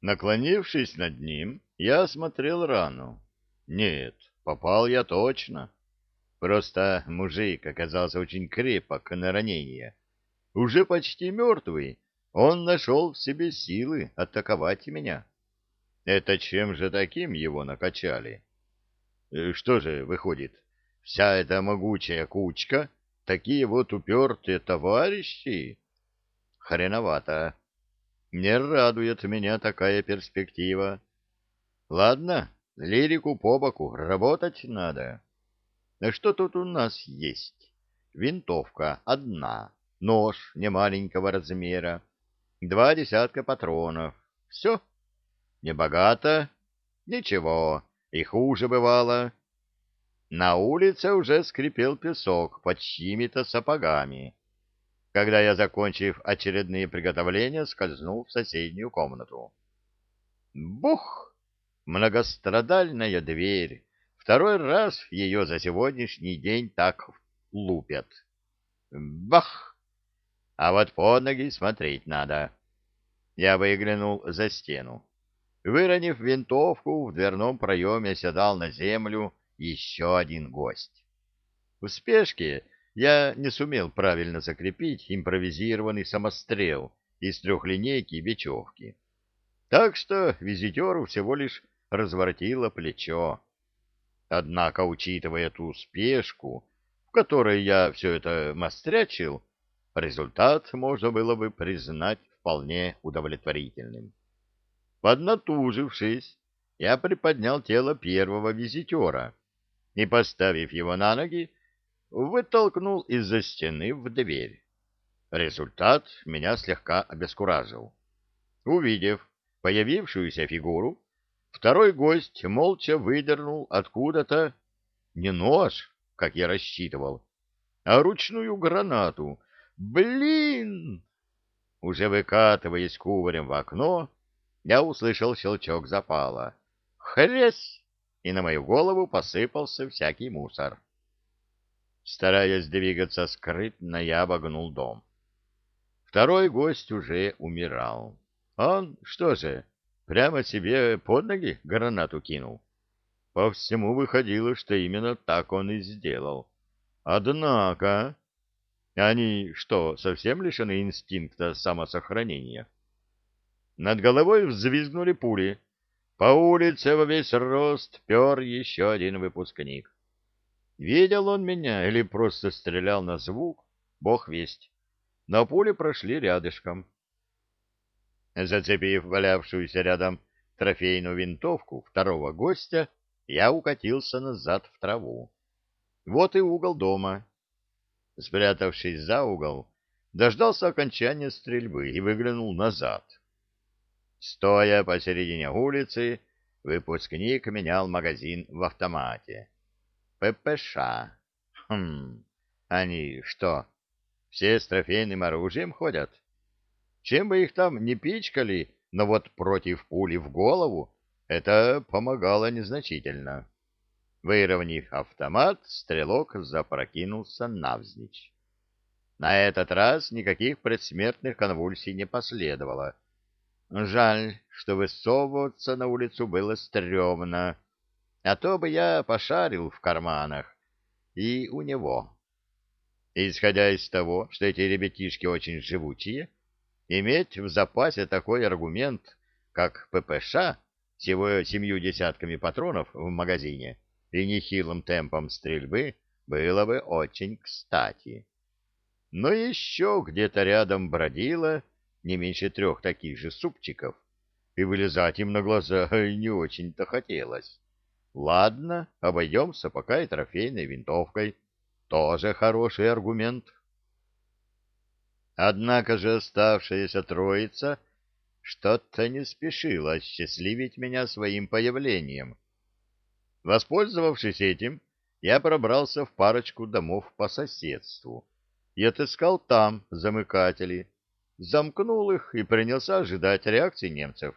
Наклонившись над ним, я осмотрел рану. Нет, попал я точно. Просто мужик оказался очень крепок на ранение. Уже почти мертвый, он нашел в себе силы атаковать меня. Это чем же таким его накачали? Э, что же выходит, вся эта могучая кучка, такие вот упертые товарищи? Хреновато. Не радует меня такая перспектива. Ладно, лирику по боку, работать надо. Что тут у нас есть? Винтовка одна, нож немаленького размера, два десятка патронов. Все. Небогато? Ничего, и хуже бывало. На улице уже скрипел песок под чьими-то сапогами когда я, закончив очередные приготовления, скользнул в соседнюю комнату. Бух! Многострадальная дверь. Второй раз ее за сегодняшний день так лупят. Бах! А вот под ноги смотреть надо. Я выглянул за стену. Выронив винтовку, в дверном проеме седал на землю еще один гость. В спешке я не сумел правильно закрепить импровизированный самострел из трехлинейки и бечевки. Так что визитеру всего лишь разворотило плечо. Однако, учитывая ту спешку, в которой я все это мастрячил, результат можно было бы признать вполне удовлетворительным. Поднатужившись, я приподнял тело первого визитера и, поставив его на ноги, вытолкнул из-за стены в дверь. Результат меня слегка обескуражил. Увидев появившуюся фигуру, второй гость молча выдернул откуда-то не нож, как я рассчитывал, а ручную гранату. Блин! Уже выкатываясь кувырем в окно, я услышал щелчок запала. Хресь! И на мою голову посыпался всякий мусор. Стараясь двигаться скрытно, я обогнул дом. Второй гость уже умирал. Он, что же, прямо себе под ноги гранату кинул? По всему выходило, что именно так он и сделал. Однако... Они что, совсем лишены инстинкта самосохранения? Над головой взвизгнули пули. По улице во весь рост пер еще один выпускник. Видел он меня или просто стрелял на звук, бог весть. Но пули прошли рядышком. Зацепив валявшуюся рядом трофейную винтовку второго гостя, я укатился назад в траву. Вот и угол дома. Спрятавшись за угол, дождался окончания стрельбы и выглянул назад. Стоя посередине улицы, выпускник менял магазин в автомате. ППШ. Хм, они что, все с трофейным оружием ходят? Чем бы их там не пичкали, но вот против пули в голову это помогало незначительно. Выровняв автомат, стрелок запрокинулся навзничь. На этот раз никаких предсмертных конвульсий не последовало. Жаль, что высовываться на улицу было стрёмно а то бы я пошарил в карманах и у него. Исходя из того, что эти ребятишки очень живучие, иметь в запасе такой аргумент, как ППШ, всего семью десятками патронов в магазине и нехилым темпом стрельбы, было бы очень кстати. Но еще где-то рядом бродило не меньше трех таких же супчиков, и вылезать им на глаза не очень-то хотелось. Ладно, обойдемся пока и трофейной винтовкой. Тоже хороший аргумент. Однако же оставшаяся троица что-то не спешила счастливить меня своим появлением. Воспользовавшись этим, я пробрался в парочку домов по соседству и отыскал там замыкатели, замкнул их и принялся ожидать реакции немцев.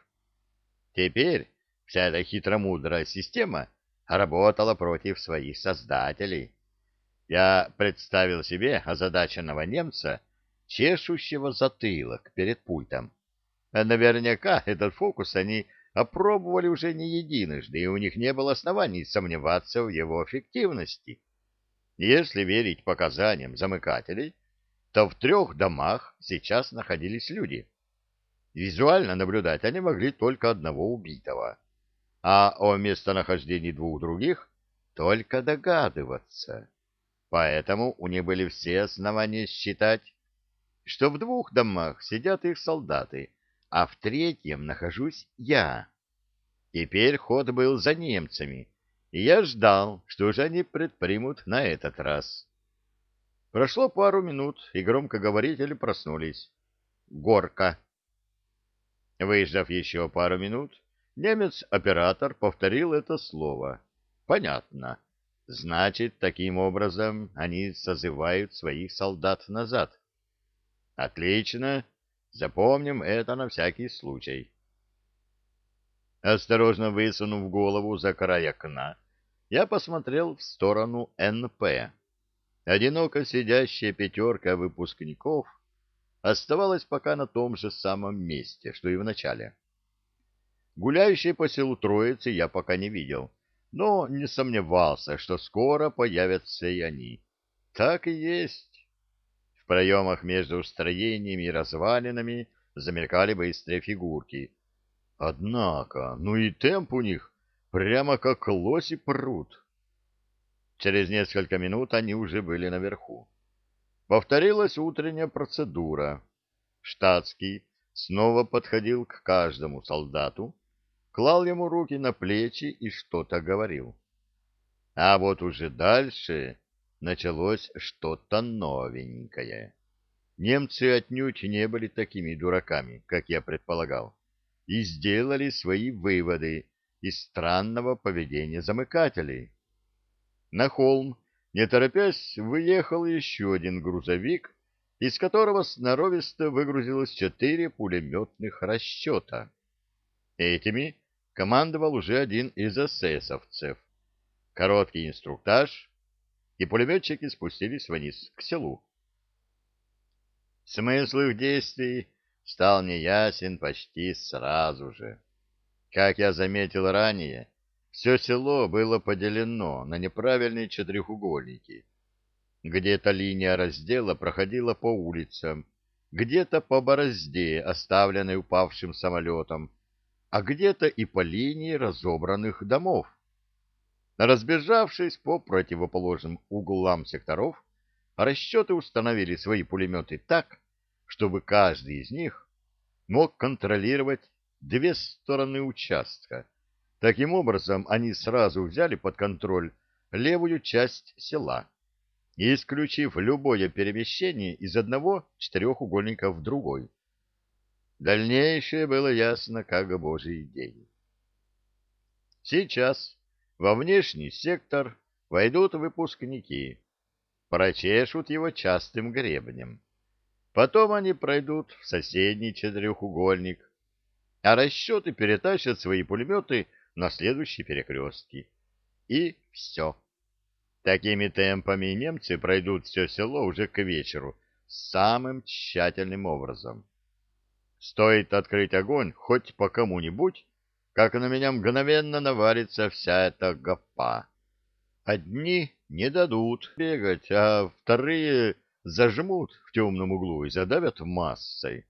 Теперь Вся эта хитромудрая система работала против своих создателей. Я представил себе озадаченного немца, чешущего затылок перед пультом. Наверняка этот фокус они опробовали уже не единожды, и у них не было оснований сомневаться в его эффективности. Если верить показаниям замыкателей, то в трех домах сейчас находились люди. Визуально наблюдать они могли только одного убитого, а о местонахождении двух других только догадываться. Поэтому у них были все основания считать, что в двух домах сидят их солдаты, а в третьем нахожусь я. Теперь ход был за немцами, и я ждал, что же они предпримут на этот раз. Прошло пару минут, и громкоговорители проснулись. Горка. Выждав еще пару минут, немец-оператор повторил это слово. Понятно. Значит, таким образом они созывают своих солдат назад. Отлично. Запомним это на всякий случай. Осторожно высунув голову за край окна, я посмотрел в сторону НП. Одиноко сидящая пятерка выпускников оставалась пока на том же самом месте, что и в начале. Гуляющие по селу Троицы я пока не видел, но не сомневался, что скоро появятся и они. Так и есть. В проемах между строениями и развалинами замелькали быстрые фигурки. Однако, ну и темп у них прямо как лоси прут. Через несколько минут они уже были наверху. Повторилась утренняя процедура. Штатский снова подходил к каждому солдату, клал ему руки на плечи и что-то говорил. А вот уже дальше началось что-то новенькое. Немцы отнюдь не были такими дураками, как я предполагал, и сделали свои выводы из странного поведения замыкателей. На холм, не торопясь, выехал еще один грузовик, из которого сноровисто выгрузилось четыре пулеметных расчета. Этими командовал уже один из эсэсовцев. Короткий инструктаж, и пулеметчики спустились вниз, к селу. Смысл их действий стал неясен почти сразу же. Как я заметил ранее, все село было поделено на неправильные четырехугольники. Где-то линия раздела проходила по улицам, где-то по борозде, оставленной упавшим самолетом, а где-то и по линии разобранных домов. Разбежавшись по противоположным углам секторов, расчеты установили свои пулеметы так, чтобы каждый из них мог контролировать две стороны участка. Таким образом, они сразу взяли под контроль левую часть села, исключив любое перемещение из одного четырехугольника в другой. Дальнейшее было ясно, как божий день. Сейчас во внешний сектор войдут выпускники, прочешут его частым гребнем. Потом они пройдут в соседний четырехугольник, а расчеты перетащат свои пулеметы на следующие перекрестки. И все. Такими темпами немцы пройдут все село уже к вечеру самым тщательным образом. Стоит открыть огонь хоть по кому-нибудь, как на меня мгновенно наварится вся эта гопа. Одни не дадут бегать, а вторые зажмут в темном углу и задавят массой.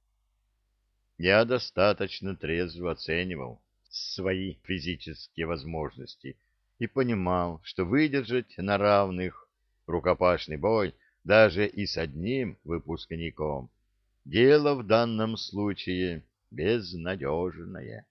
Я достаточно трезво оценивал свои физические возможности и понимал, что выдержать на равных рукопашный бой даже и с одним выпускником Дело в данном случае безнадежное.